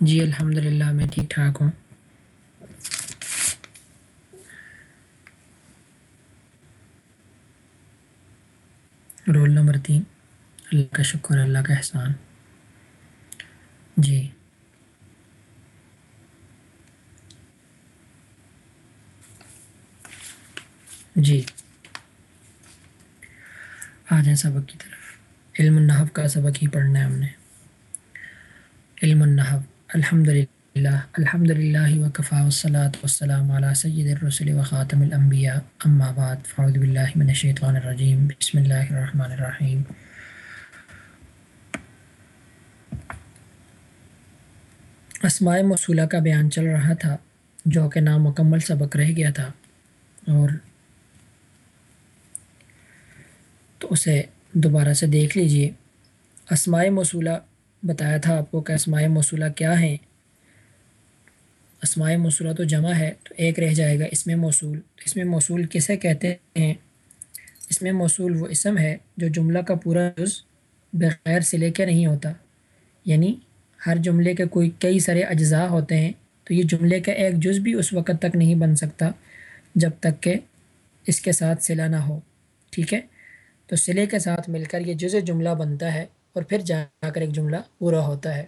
جی الحمد للہ میں ٹھیک ٹھاک ہوں۔ رول نمبر تین، اللہ کا شکر، اللہ کا احسان۔ جی۔ جی۔ آ جائیں سبق کی طرف۔ علم النحف کا سبق ہی پڑھنا ہے ہم نے۔ علم النحف الحمد للہ الحمد للہ وقفا وصلاۃ والسلام علی سید الرسل و خاتم الانبیاء اما بعد فاعوذ باللہ من الشیطان الرجیم بسم اللہ الرحمن الرحیم اسماء موصولہ کا بیان چل رہا تھا جو کہ نامکمل سبق رہ گیا تھا اور تو اسے دوبارہ سے دیکھ لیجیے اسماء موصولہ بتایا تھا آپ کو کہ اسماء موصولہ کیا ہیں؟ اسماء موصولہ تو جمع ہے، تو ایک رہ جائے گا اس میں موصول۔ اس میں موصول کسے کہتے ہیں؟ اس میں موصول وہ اسم ہے جو جملہ کا پورا جز بغیر سے لے کے نہیں ہوتا۔ یعنی ہر جملے کے کوئی کئی سارے اجزاء ہوتے ہیں، تو یہ جملے کا ایک جز بھی اس وقت تک نہیں بن سکتا جب تک کہ اس کے ساتھ صلہ نہ ہو۔ ٹھیک ہے؟ تو صلے کے ساتھ مل کر یہ جز جملہ بنتا ہے۔ اور پھر جا کر ایک جملہ پورا ہوتا ہے۔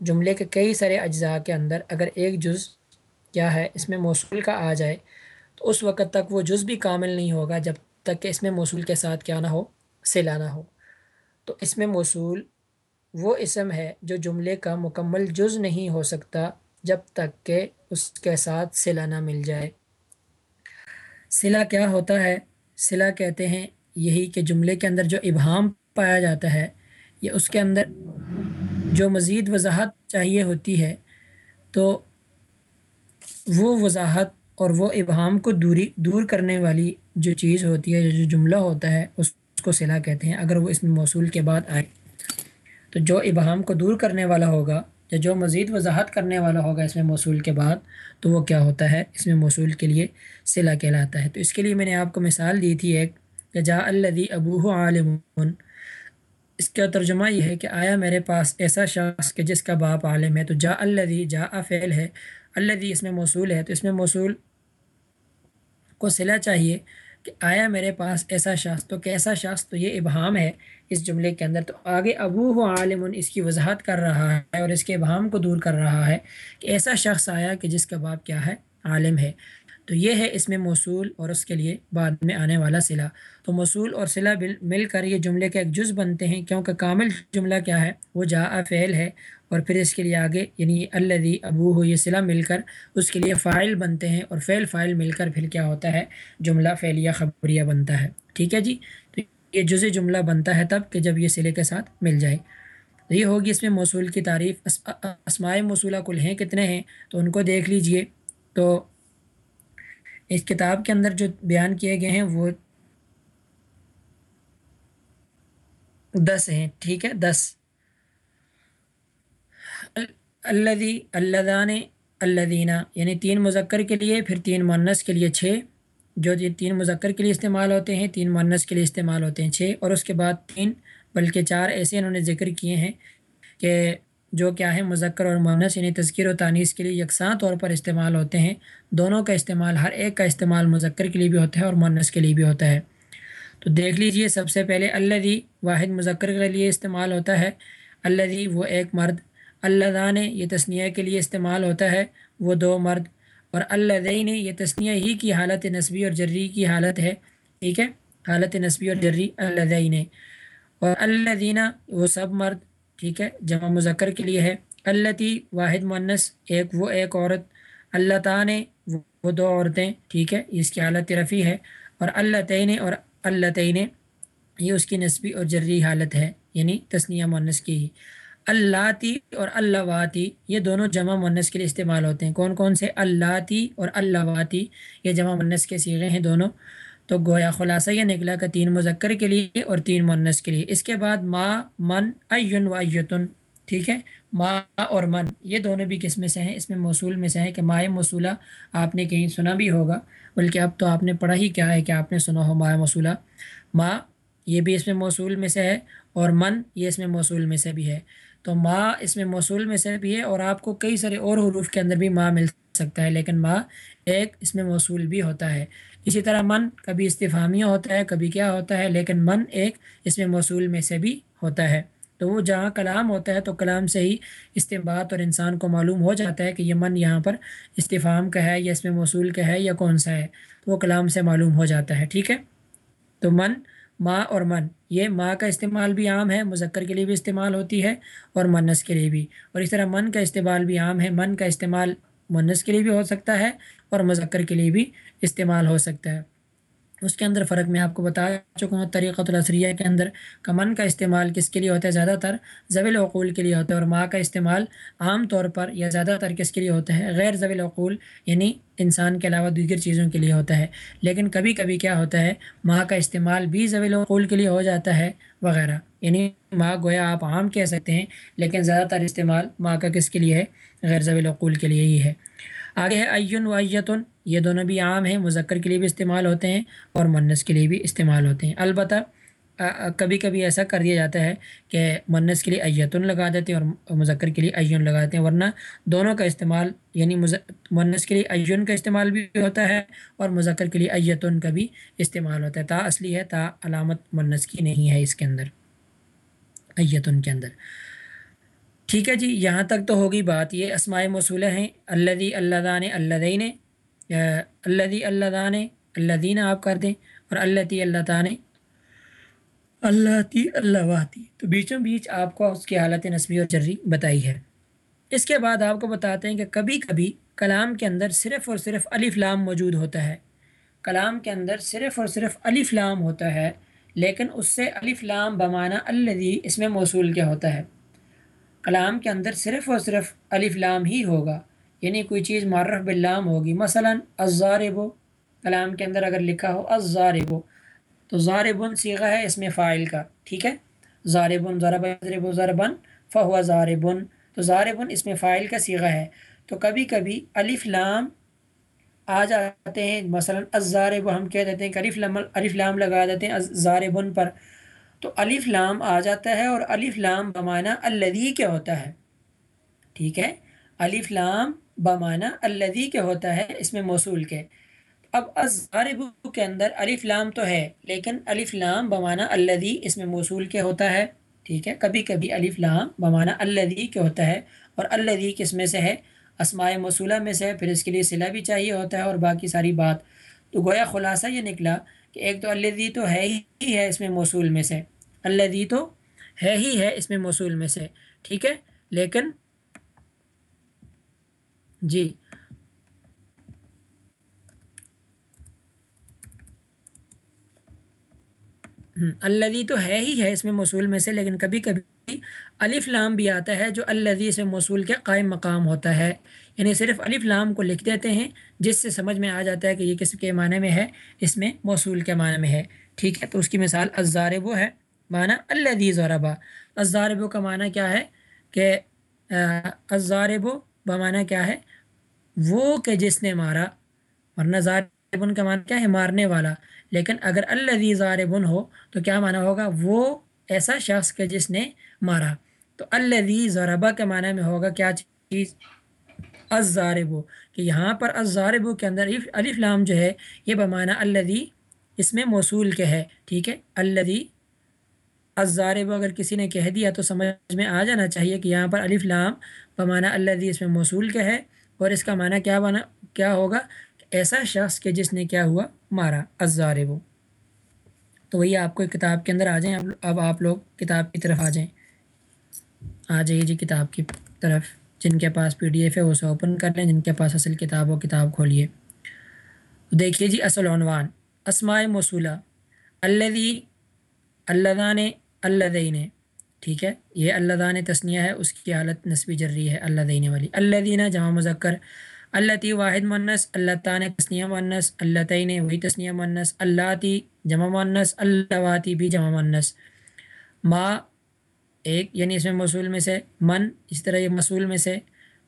جملے کے کئی سارے اجزاء کے اندر اگر ایک جز کیا ہے، اس میں موصول کا آ جائے، تو اس وقت تک وہ جز بھی کامل نہیں ہوگا جب تک کہ اس میں موصول کے ساتھ کیا نہ ہو، صلہ نہ ہو۔ تو اس میں موصول وہ اسم ہے جو جملے کا مکمل جز نہیں ہو سکتا جب تک کہ اس کے ساتھ صلہ نہ مل جائے۔ صلہ کیا ہوتا ہے؟ صلہ کہتے ہیں یہی کہ جملے کے اندر جو ابہام پایا جاتا ہے یا اس کے اندر جو مزید وضاحت چاہیے ہوتی ہے، تو وہ وضاحت اور وہ ابہام کو دوری، دور کرنے والی جو چیز ہوتی ہے، جو جملہ ہوتا ہے، اس کو صلاح کہتے ہیں۔ اگر وہ اس میں موصول کے بعد آئے، تو جو ابہام کو دور کرنے والا ہوگا یا جو مزید وضاحت کرنے والا ہوگا اس میں موصول کے بعد، تو وہ کیا ہوتا ہے؟ اس میں موصول کے لیے صلاح کہلاتا ہے۔ تو اس کے لیے میں نے آپ کو مثال دی تھی ایک، کہ جا الدی ابو عالم اس کا ترجمہ یہ ہے کہ آیا میرے پاس ایسا شخص کہ جس کا باپ عالم ہے، تو جا الدی جا فعل ہے الدی اس میں موصول ہے، تو اس میں موصول کو صلہ چاہیے کہ آیا میرے پاس ایسا شخص، تو کیسا شخص؟ تو یہ ابہام ہے اس جملے کے اندر۔ تو آگے ابو ہو عالم اس کی وضاحت کر رہا ہے اور اس کے ابہام کو دور کر رہا ہے کہ ایسا شخص آیا کہ جس کا باپ کیا ہے؟ عالم ہے۔ تو یہ ہے اس میں موصول اور اس کے لیے بعد میں آنے والا صلہ۔ تو موصول اور صلہ مل کر یہ جملے کا ایک جز بنتے ہیں، کیونکہ کامل جملہ کیا ہے؟ وہ جا فعل ہے اور پھر اس کے لیے آگے یعنی الدی ابو ہو یہ صلہ مل کر اس کے لیے فائل بنتے ہیں اور فعل فائل مل کر پھر کیا ہوتا ہے؟ جملہ فعلیہ خبریہ بنتا ہے۔ ٹھیک ہے جی؟ تو یہ جز جملہ بنتا ہے تب کہ جب یہ صلے کے ساتھ مل جائے۔ تو یہ ہوگی اس میں موصول کی تعریف۔ اسماء موصولہ کل ہیں، کتنے ہیں؟ تو ان کو دیکھ لیجیے۔ تو اس کتاب کے اندر جو بیان کیے گئے ہیں وہ دس ہیں، ٹھیک ہے؟ دس۔ الدی اللہدان الدینہ یعنی تین مذکر کے لیے، پھر تین مونس کے لیے چھ۔ جو تین مذکر کے لیے استعمال ہوتے ہیں، تین مونس کے لیے استعمال ہوتے ہیں چھ۔ اور اس کے بعد تین، بلکہ چار ایسے انہوں نے ذکر کیے ہیں کہ جو کیا ہے مذکر اور مونس یعنی تذکیر و تانیس کے لیے یکساں طور پر استعمال ہوتے ہیں۔ دونوں کا استعمال، ہر ایک کا استعمال مذکر کے لیے بھی ہوتا ہے اور مونس کے لیے بھی ہوتا ہے۔ تو دیکھ لیجیے سب سے پہلے اللہ واحد مذکر کے لیے استعمال ہوتا ہے۔ اللہ وہ ایک مرد۔ اللہ دان یہ تسنیہ کے لیے استعمال ہوتا ہے، وہ دو مرد۔ اور اللہ دین یہ تسنیہ ہی کی حالت نصبی اور جری کی حالت ہے۔ ٹھیک ہے؟ حالت نصبی اور جری اللہ دین اور اللہ دینہ وہ سب مرد۔ ٹھیک ہے؟ جمع مذکر کے لیے ہے۔ اللہ واحد منس ایک وہ ایک عورت۔ اللہ تعالیٰ وہ دو عورتیں۔ ٹھیک ہے؟ اس کی حالت رفیع ہے۔ اور اللہ تعین اور اللہ تعین یہ اس کی نسبی اور جری حالت ہے یعنی تسنیہ منس کی ہی۔ اللہ تی اور اللہ واتی یہ دونوں جمع منس کے لیے استعمال ہوتے ہیں۔ کون کون سے؟ اللہ تی اور اللہ واتی یہ جمع منس کے سیغے ہیں دونوں۔ تو گویا خلاصہ یہ نکلا کہ تین مذکر کے لیے اور تین منس کے لیے۔ اس کے بعد ما، من، ایون و ایتن، ٹھیک ہے؟ ما اور من، یہ دونوں بھی کس میں سے ہیں؟ اس میں موصول میں سے ہیں کہ مائع موصولہ آپ نے کہیں سنا بھی ہوگا، بلکہ اب تو آپ نے پڑھا ہی کیا ہے کہ آپ نے سنا ہو مائع موصولہ۔ ما یہ بھی اس میں موصول میں سے ہے اور من یہ اس میں موصول میں سے بھی ہے۔ تو ما اس میں موصول میں سے بھی ہے اور آپ کو کئی سارے اور حروف کے اندر بھی ماں مل سکتا ہے، لیکن ما ایک اس میں موصول بھی ہوتا ہے۔ اسی طرح من کبھی استفامیہ ہوتا ہے، کبھی کیا ہوتا ہے، لیکن من ایک اس میں موصول میں سے بھی ہوتا ہے۔ تو وہ جہاں کلام ہوتا ہے تو کلام سے ہی استمباد اور انسان کو معلوم ہو جاتا ہے کہ یہ من یہاں پر استفام کا ہے یا اس میں موصول کا ہے یا کون سا ہے۔ تو وہ کلام سے معلوم ہو جاتا ہے، ٹھیک ہے؟ تو من ماں اور من، یہ ماں کا استعمال بھی عام ہے، مذکر کے لیے بھی استعمال ہوتی ہے اور منس کے لیے بھی۔ اور اس طرح من کا استعمال بھی عام ہے، من کا استعمال منس کے لیے بھی ہو سکتا ہے اور مذکر کے لیے بھی استعمال ہو سکتا ہے۔ اس کے اندر فرق میں آپ کو بتا چکا ہوں، طریقۃ الاسریہ کے اندر کمن کا استعمال کس کے لیے ہوتا ہے؟ زیادہ تر ضوی العقول کے لیے ہوتا ہے اور ماں کا استعمال عام طور پر یا زیادہ تر کس کے لیے ہوتا ہے؟ غیر ضوی العقول یعنی انسان کے علاوہ دیگر چیزوں کے لیے ہوتا ہے۔ لیکن کبھی کبھی کیا ہوتا ہے ماں کا استعمال بھی ضوی العقول کے لیے ہو جاتا ہے وغیرہ۔ یعنی ماں گویا آپ عام کہہ سکتے ہیں، لیکن زیادہ تر استعمال ماں کا کس کے لیے ہے؟ غیر ضوی العقول کے لیے ہی ہے۔ آگے ہے ایون و ایتن یہ دونوں بھی عام ہیں، مذکر کے لیے بھی استعمال ہوتے ہیں اور منس کے لیے بھی استعمال ہوتے ہیں۔ البتہ کبھی کبھی ایسا کر دیا جاتا ہے کہ منس کے لیے ایتن لگا دیتے ہیں اور مذکر کے لیے ایون لگا دیتے ہیں، ورنہ دونوں کا استعمال یعنی منس کے لیے ایون کا استعمال بھی ہوتا ہے اور مذکر کے لیے ایتن کا بھی استعمال ہوتا ہے۔ تا اصلی ہے، تا علامت منس کی نہیں ہے اس کے اندر ایتن کے اندر۔ ٹھیک ہے جی یہاں تک تو ہوگی بات، یہ اسماء موصولہ ہیں۔ اللہ اللہ دان اللہ دین اللہ اللہ دان اللہ آپ کر دیں اور اللہ اللہ تعالیٰ اللہ تی اللہ واہتی تو بیچوں بیچ آپ کو اس کی حالت نصبی اور جری بتائی ہے۔ اس کے بعد آپ کو بتاتے ہیں کہ کبھی کبھی کلام کے اندر صرف اور صرف الف لام موجود ہوتا ہے۔ کلام کے اندر صرف اور صرف الف لام ہوتا ہے، لیکن اس سے الف لام بمانہ اللہ اس میں موصول کیا ہوتا ہے۔ کلام کے اندر صرف اور صرف الف لام ہی ہوگا یعنی کوئی چیز معرف باللام ہوگی۔ مثلا ازارب کلام کے اندر اگر لکھا ہو ازارب تو زاربن سیغہ ہے اس میں فائل کا، ٹھیک ہے؟ زاربن ضرب ضربن فہو زاربن تو زاربن اس میں فائل کا سیغہ ہے۔ تو کبھی کبھی الف لام آ جاتے ہیں، مثلا ازارب ہم کہہ دیتے ہیں کہ الف لام الف لام لگا دیتے ہیں زاربن پر۔ تو الف لام آ جاتا ہے اور الف لام بمانہ الدی کے ہوتا ہے۔ ٹھیک ہے؟ الف لام بمانہ الدی کے ہوتا ہے اس میں موصول کے۔ اب ازارب کے اندر الف لام تو ہے، لیکن الف لام بمانہ الدی اس میں موصول کے ہوتا ہے۔ ٹھیک ہے؟ کبھی کبھی الف لام بمانہ الدی کے ہوتا ہے اور الدی کس میں سے ہے؟ اسماء موصولہ میں سے ہے، پھر اس کے لیے صلہ بھی چاہیے ہوتا ہے اور باقی ساری بات۔ تو گویا خلاصہ یہ نکلا کہ ایک تو الدی تو ہے ہی ہے اس میں موصول میں سے۔ الدی تو ہے ہی ہے اس میں موصول میں سے، ٹھیک ہے؟ لیکن جی۔ الدی تو ہے ہی ہے اس میں موصول میں سے، لیکن کبھی کبھی الف لام بھی آتا ہے جو الدی سے موصول کے قائم مقام ہوتا ہے۔ یعنی صرف الف لام کو لکھ دیتے ہیں، جس سے سمجھ میں آ جاتا ہے کہ یہ کس کے معنی میں ہے، اس میں موصول کے معنی میں ہے۔ ٹھیک ہے؟ تو اس کی مثال ازار وہ ہے۔ معنی الدی ضربا ازارب کا معنی کیا ہے کہ ازارب بمانا کیا ہے؟ وہ کہ جس نے مارا۔ ورنہ ظاربن کا معنی کیا ہے مارنے والا۔ لیکن اگر الدی ضاربن ہو تو کیا معنی ہوگا؟ وہ ایسا شخص کہ جس نے مارا۔ تو الدی ضربا کے معنی میں ہوگا کیا چیز؟ ازارب کہ یہاں پر ازارب کے اندر الف لام جو ہے، یہ بمانہ الدی اس میں موصول کے ہے۔ ٹھیک ہے؟ الدی ازارب اگر کسی نے کہہ دیا تو سمجھ میں آ جانا چاہیے کہ یہاں پر الف لام بمانہ اللہ اس میں موصول کا ہے اور اس کا معنی کیا بنا، کیا ہوگا؟ ایسا شخص کہ جس نے کیا ہوا؟ مارا ازارب تو وہی آپ کو کتاب کے اندر آ جائیں۔ اب آپ لوگ کتاب کی طرف آ جائیں۔ آ جائیے جی کتاب کی طرف۔ جن کے پاس پی ڈی ایف ہے اسے اوپن کر لیں۔ جن کے پاس اصل کتاب ہو، کتاب کھولیے۔ دیکھیے جی اصل عنوان۔ اسماء موصولہ۔ الدی اللہ نے اللہ دین ٹھیک ہے، یہ اللہ دان تسنیہ ہے، اس کی حالت نصبی جرری ہے اللہ دین والی۔ اللہ دینہ جمع مذکر۔ اللہ تی واحد منس اللہ تعالیٰ تسنیہ منس اللہ تعین وہی تسنیہ منس اللہ تی جمع منس اللہ واتی بھی جمع منس ما، ایک یعنی اس میں مصول میں سے من، اس طرح یہ مصول میں سے۔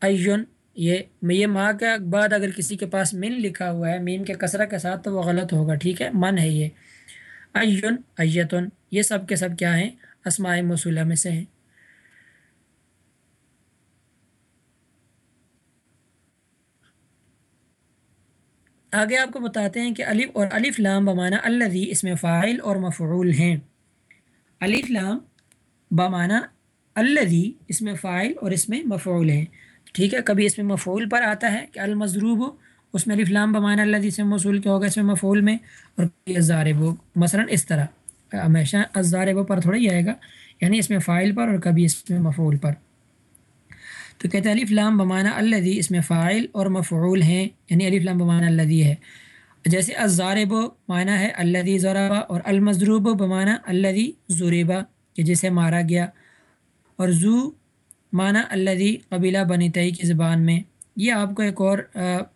ایون، یہ یہ ماں کے بعد اگر کسی کے پاس من لکھا ہوا ہے، میم کے کثرہ کے ساتھ تو وہ غلط ہوگا، ٹھیک ہے، من ہے یہ۔ ایون، ایتن۔ یہ سب کے سب کیا ہیں؟ اسماء موصولہ میں سے ہیں۔ آگے آپ کو بتاتے ہیں کہ الف اور الف لام بمانہ الذی، اس میں فاعل اور مفعول ہیں۔ الف لام بمانہ الذی، اس میں فاعل اور اس میں مفعول ہیں۔ ٹھیک ہے، کبھی اس میں مفعول پر آتا ہے کہ المضروب، اس میں الف لام بمانہ الذی میں موصول کیا ہوگا؟ اس میں مفعول میں، اور ضارب ہو مثلا اس طرح۔ ہمیشہ ازارب پر تھوڑا ہی آئے گا یعنی اس میں فائل پر اور کبھی اس میں مفعول پر۔ تو کہتے ہیں علیف لام بمانا الدی اس میں فائل اور مفعول ہیں یعنی علیف لام بمانا الدی ہے۔ جیسے ازارب معنی ہے الدی ذرابہ اور المضروب بمانا الدی ضریبہ کہ جسے مارا گیا۔ اور زو معنی الدی قبیلہ بنیتئی کی زبان میں۔ یہ آپ کو ایک اور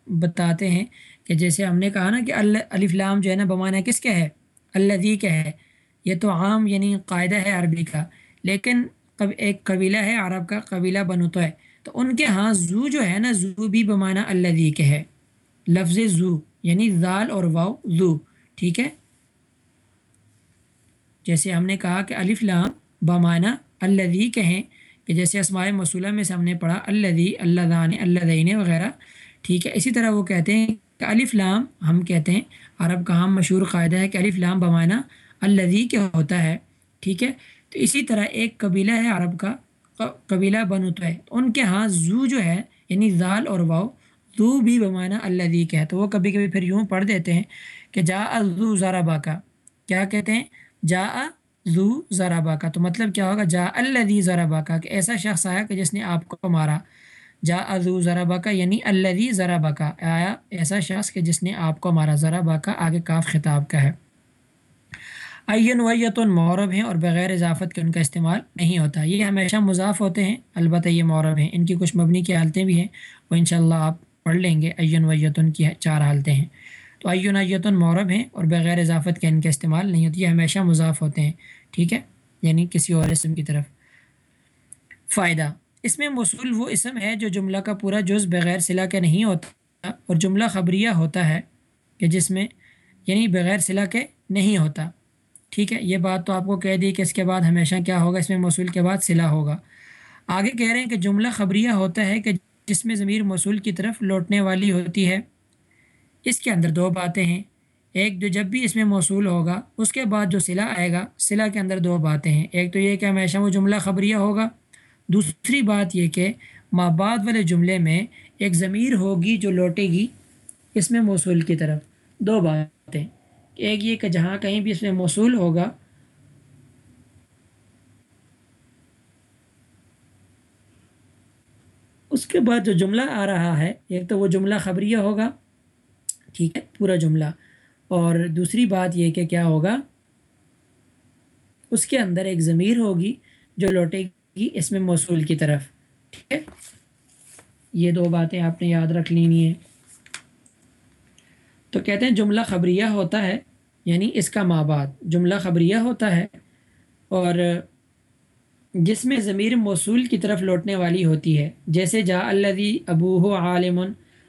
بتاتے ہیں کہ جیسے ہم نے کہا نا کہ الف لام جو ہے نا بمانا کس کے ہے؟ الدی کا ہے۔ یہ تو عام یعنی قاعدہ ہے عربی کا، لیکن ایک قبیلہ ہے عرب کا، قبیلہ بنوتو ہے تو ان کے ہاں زو جو ہے نا، زو بھی بمانہ اللہ کے ہے۔ لفظ زو یعنی زال اور واؤ زو، ٹھیک ہے؟ جیسے ہم نے کہا کہ الف لام بمانہ اللہ کہیں کہ جیسے اسماء مصولہ میں سے ہم نے پڑھا اللہ اللہ دان اللہ دین وغیرہ، ٹھیک ہے؟ اسی طرح وہ کہتے ہیں کہ الف لام ہم کہتے ہیں، عرب کا ہم مشہور قاعدہ ہے کہ الف لام بمانہ اللہ کے ہوتا ہے، ٹھیک ہے؟ تو اسی طرح ایک قبیلہ ہے عرب کا، قبیلہ بنوت ہے ان کے ہاں زو جو ہے یعنی زال اور واؤ زو بھی بمانا اللہ دی ہے۔ تو وہ کبھی کبھی پھر یوں پڑھ دیتے ہیں کہ جا زو ذرا کا۔ کیا کہتے ہیں؟ جا زو ذرا کا۔ تو مطلب کیا ہوگا؟ جا اللہ دی ذرا کا۔ کہ ایسا شخص آیا کہ جس نے آپ کو مارا۔ جا ازو ذرا کا یعنی اللہ ذرا کا۔ آیا ایسا شخص کہ جس نے آپ کو مارا۔ ذرا کا آگے کاف خطاب کا ہے۔ عین ویتن معرب ہیں اور بغیر اضافت کے ان کا استعمال نہیں ہوتا۔ یہ ہمیشہ مضاف ہوتے ہیں، البتہ یہ معرب ہیں۔ ان کی کچھ مبنی کی حالتیں بھی ہیں، وہ انشاءاللہ آپ پڑھ لیں گے۔ عین ویتن کی چار حالتیں ہیں۔ تو عین ایتن معرب ہیں اور بغیر اضافت کے ان کا استعمال نہیں ہوتی یہ ہمیشہ مضاف ہوتے ہیں۔ ٹھیک ہے؟ یعنی کسی اور اسم کی طرف۔ فائدہ۔ اس میں موصول وہ اسم ہے جو جملہ کا پورا جز بغیر صلاح کے نہیں ہوتا اور جملہ خبریہ ہوتا ہے کہ جس میں یعنی بغیر صلاح کے نہیں ہوتا۔ ٹھیک ہے، یہ بات تو آپ کو کہہ دی کہ اس کے بعد ہمیشہ کیا ہوگا؟ اس میں موصول کے بعد صلہ ہوگا۔ آگے کہہ رہے ہیں کہ جملہ خبریہ ہوتا ہے کہ جس میں ضمیر موصول کی طرف لوٹنے والی ہوتی ہے۔ اس کے اندر دو باتیں ہیں۔ ایک جو جب بھی اس میں موصول ہوگا، اس کے بعد جو صلہ آئے گا صلہ کے اندر دو باتیں ہیں۔ ایک تو یہ کہ ہمیشہ وہ جملہ خبریہ ہوگا۔ دوسری بات یہ کہ ماں بعد والے جملے میں ایک ضمیر ہوگی جو لوٹے گی اس میں موصول کی طرف۔ دو باتیں۔ ایک یہ کہ جہاں کہیں بھی اس میں موصول ہوگا، اس کے بعد جو جملہ آ رہا ہے، ایک تو وہ جملہ خبریہ ہوگا، ٹھیک ہے، پورا جملہ۔ اور دوسری بات یہ کہ کیا ہوگا، اس کے اندر ایک ضمیر ہوگی جو لوٹے گی اس میں موصول کی طرف، ٹھیک ہے۔ یہ دو باتیں آپ نے یاد رکھ لینی ہیں۔ تو کہتے ہیں جملہ خبریہ ہوتا ہے یعنی اس کا ماں بعد جملہ خبریہ ہوتا ہے اور جس میں ضمیر موصول کی طرف لوٹنے والی ہوتی ہے۔ جیسے جا الدی ابو ہو عالم۔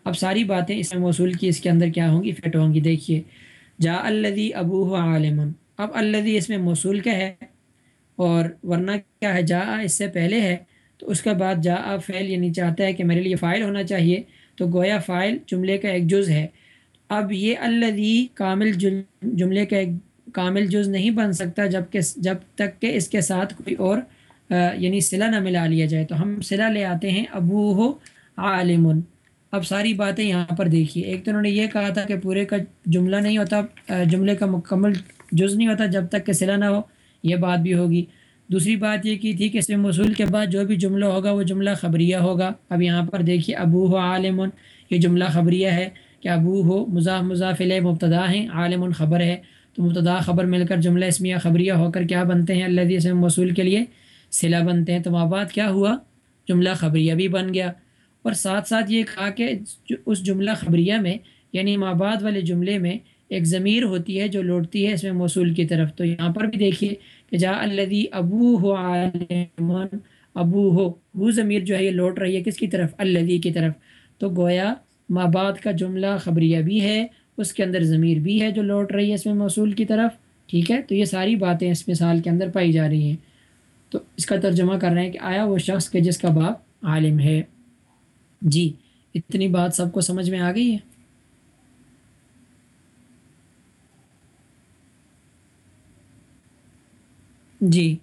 اب ساری باتیں اس میں موصول کی، اس کے اندر کیا ہوں گی؟ فٹ ہوں گی۔ دیکھیے، جا الدی ابو ہو عالم۔ اب الدی اس میں موصول کا ہے اور ورنہ کیا ہے؟ جا اس سے پہلے ہے، تو اس کے بعد جا فعل یعنی چاہتا ہے کہ میرے لیے فائل ہونا چاہیے۔ تو گویا فائل جملے کا ایک جز ہے۔ اب یہ الدی کامل جملے کا ایک کامل جز نہیں بن سکتا جبکہ جب تک کہ اس کے ساتھ کوئی اور یعنی صلہ نہ ملا لیا جائے۔ تو ہم صلہ لے آتے ہیں ابو ہو عالم اب ساری باتیں یہاں پر دیکھیے۔ ایک تو انہوں نے یہ کہا تھا کہ پورے کا جملہ نہیں ہوتا جملے کا مکمل جز نہیں ہوتا جب تک کہ صلہ نہ ہو، یہ بات بھی ہوگی۔ دوسری بات یہ کی تھی کہ اس میں موصول کے بعد جو بھی جملہ ہوگا وہ جملہ خبریہ ہوگا۔ اب یہاں پر دیکھیے ابو ہو عالم یہ جملہ خبریہ ہے۔ کہ ابو ہو؟ مضاف مضافل مبتدا ہیں، عالم خبر ہے۔ تو مبتدا خبر مل کر جملہ اسمیہ خبریہ ہو کر کیا بنتے ہیں؟ اللہ سے موصول کے لیے صلہ بنتے ہیں۔ تو مابعد کیا ہوا؟ جملہ خبریہ بھی بن گیا۔ اور ساتھ ساتھ یہ کہا کہ اس جملہ خبریہ میں یعنی مابعد والے جملے میں ایک ضمیر ہوتی ہے جو لوٹتی ہے اس میں موصول کی طرف۔ تو یہاں پر بھی دیکھیے کہ جا الدی ابو ہو عالم، ابو ہو۔ وہ ضمیر جو ہے یہ لوٹ رہی ہے کس کی طرف؟ الدی کی طرف۔ تو گویا ماں بعد کا جملہ خبریہ بھی ہے، اس کے اندر ضمیر بھی ہے جو لوٹ رہی ہے اس میں موصول کی طرف، ٹھیک ہے؟ تو یہ ساری باتیں اس مثال کے اندر پائی جا رہی ہیں۔ تو اس کا ترجمہ کر رہے ہیں کہ آیا وہ شخص کے جس کا باپ عالم ہے۔ جی اتنی بات سب کو سمجھ میں آ گئی ہے؟ جی۔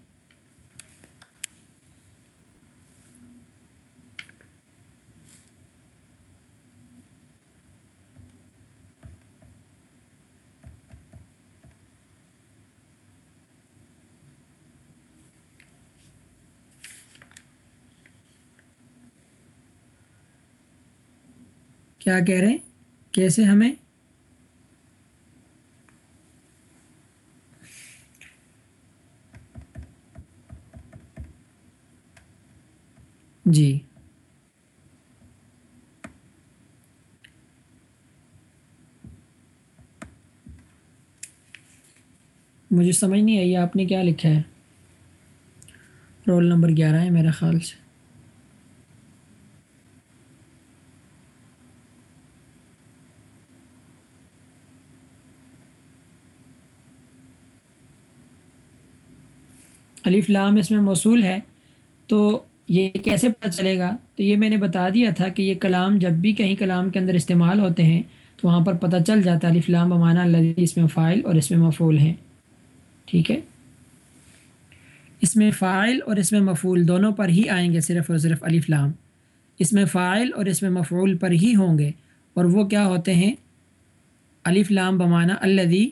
کیا کہہ رہے ہیں؟ کیسے ہمیں؟ جی۔ مجھے سمجھ نہیں آئی، آپ نے کیا لکھا ہے؟ رول نمبر گیارہ ہے میرا خیال سے۔ الف لام اس میں موصول ہے، تو یہ کیسے پتہ چلے گا؟ تو یہ میں نے بتا دیا تھا کہ یہ کلام جب بھی کہیں کلام کے اندر استعمال ہوتے ہیں، تو وہاں پر پتہ چل جاتا ہے الف لام بمانا اللہ اس میں فائل اور اس میں مفول ہیں۔ ٹھیک ہے؟ اس میں فائل اور اس میں مفول دونوں پر ہی آئیں گے صرف اور صرف الف لام۔ اس میں فائل اور اس میں مفول پر ہی ہوں گے۔ اور وہ کیا ہوتے ہیں؟ الف لام بمانا الدی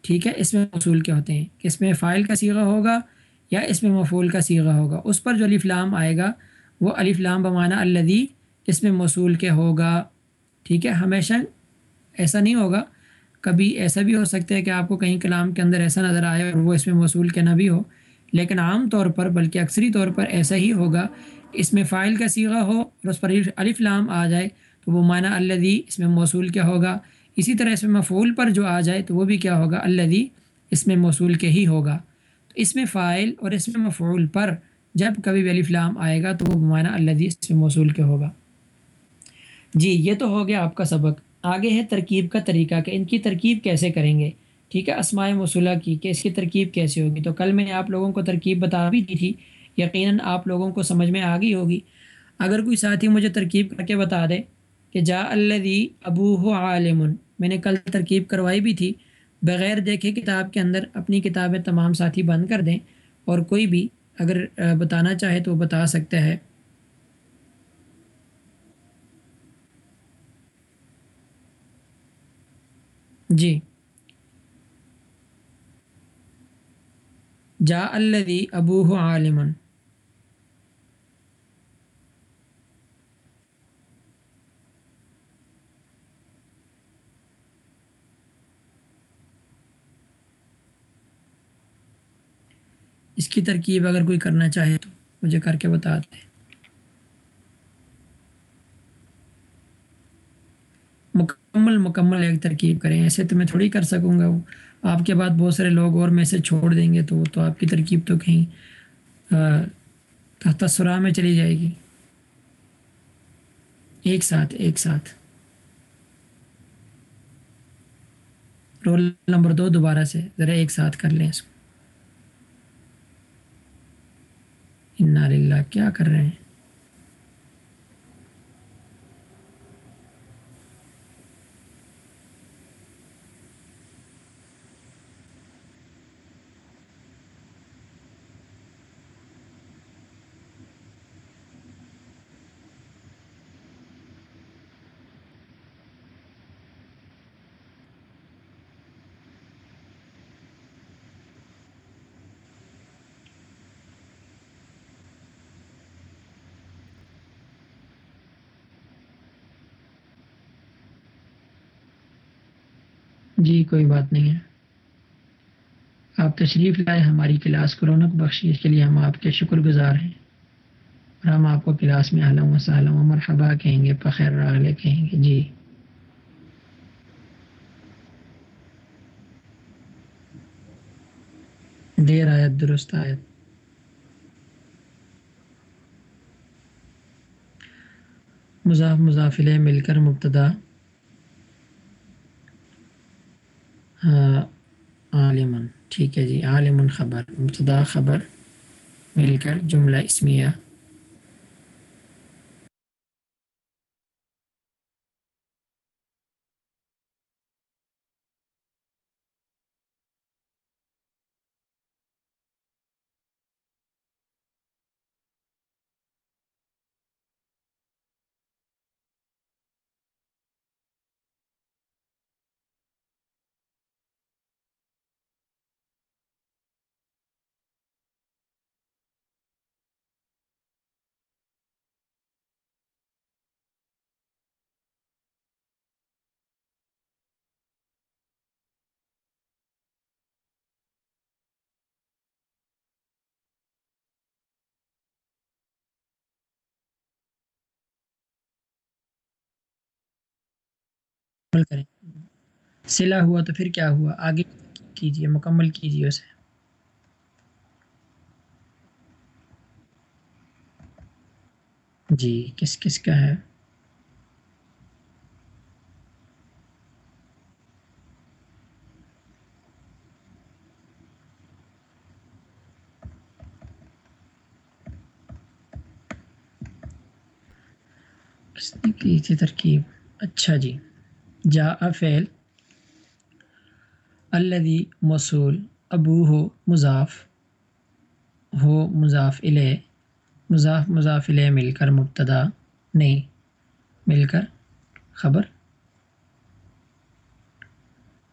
ٹھیک ہے، اس میں موصول کے ہوتے ہیں؟ کہ اس میں فائل کا سیغہ ہوگا یا اس میں مفول کا سیغہ ہوگا۔ اس پر جو الف لام آئے گا، وہ الف لام بمانا الدی اس میں موصول کے ہوگا۔ ٹھیک ہے؟ ہمیشہ ایسا نہیں ہوگا۔ کبھی ایسا بھی ہو سکتا ہے کہ آپ کو کہیں کلام کے اندر ایسا نظر آئے اور وہ اس میں موصول کے نہ بھی ہو، لیکن عام طور پر بلکہ اکثری طور پر ایسا ہی ہوگا۔ اس میں فائل کا سیغہ ہو اور اس پر الف لام آ جائے تو وہ معنی الدی اس میں موصول کیا ہوگا۔ اسی طرح اس میں مفول پر جو آ جائے تو وہ بھی کیا ہوگا؟ الدی اس میں موصول کے ہی ہوگا۔ اس میں فائل اور اس میں مفعول پر جب کبھی بھی الف لام آئے گا تو وہ معنی الدی جی اس میں موصول کے ہوگا۔ جی یہ تو ہو گیا آپ کا سبق۔ آگے ہے ترکیب کا طریقہ کہ ان کی ترکیب کیسے کریں گے۔ ٹھیک ہے، اسماء موصولہ کی کہ اس کی ترکیب کیسے ہوگی۔ تو کل میں نے آپ لوگوں کو ترکیب بتا بھی دی تھی، یقیناً آپ لوگوں کو سمجھ میں آ گئی ہوگی۔ اگر کوئی ساتھی مجھے ترکیب کر کے بتا دے کہ جا الدی ابو ہو عالم، میں نے کل ترکیب کروائی بھی تھی بغیر دیکھے کتاب کے اندر اپنی کتابیں تمام ساتھی بند کر دیں اور کوئی بھی اگر بتانا چاہے تو وہ بتا سکتا ہے۔ جی۔ جا الدی ابو عالمن اس کی ترکیب اگر کوئی کرنا چاہے تو مجھے کر کے بتا دیں مکمل مکمل ایک ترکیب کریں۔ ایسے تو میں تھوڑی کر سکوں گا۔ آپ کے بعد بہت سارے لوگ اور میں سے چھوڑ دیں گے تو تو آپ کی ترکیب تو کہیں تصرا میں چلی جائے گی۔ ایک ساتھ ایک ساتھ۔ رول نمبر دو دوبارہ سے ذرا ایک ساتھ کر لیں اس کو۔ انا للہ کیا کر رہے ہیں؟ جی کوئی بات نہیں ہے۔ آپ تشریف لائے، ہماری کلاس کو رونق بخشی، اس کے لیے ہم آپ کے شکر گزار ہیں۔ اور ہم آپ کو کلاس میں عالم و سالم و مرحبا کہیں گے، بخیر راغلے کہیں گے۔ جی۔ دیر آیت، درست آیت۔ مضاف مضافلے مل کر مبتدا۔ عالمن ٹھیک ہے جی عالمن خبر مبتدا خبر مل کر جملہ اسمیہ کریں۔ سلا ہوا تو پھر کیا ہوا؟ آگے کیجیے، مکمل کیجیے اسے۔ جی کس کس کا ہے؟ کس نے کی تھی ترکیب؟ اچھا جی۔ جا فعل الذي موصول، ابو ہو مضاف ہو مضاف علیہ مضاف مضاف علیہ مل کر مبتدا، نہیں، مل کر خبر۔